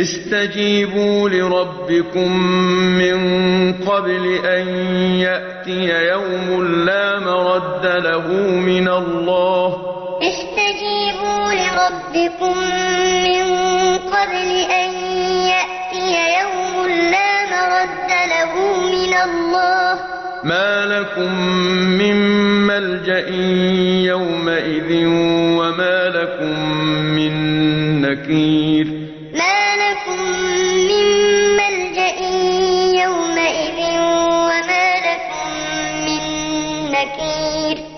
استجيبوا لربكم من قبل أن يأتي يوم لا مرد له من الله. استجيبوا لربكم من قبل أن يأتي يوم لا مرد له من الله. ما لكم من ملجأ يومئذ وما لكم من نكير. لكم من ملجأ يومئذ وما لكم من نكير.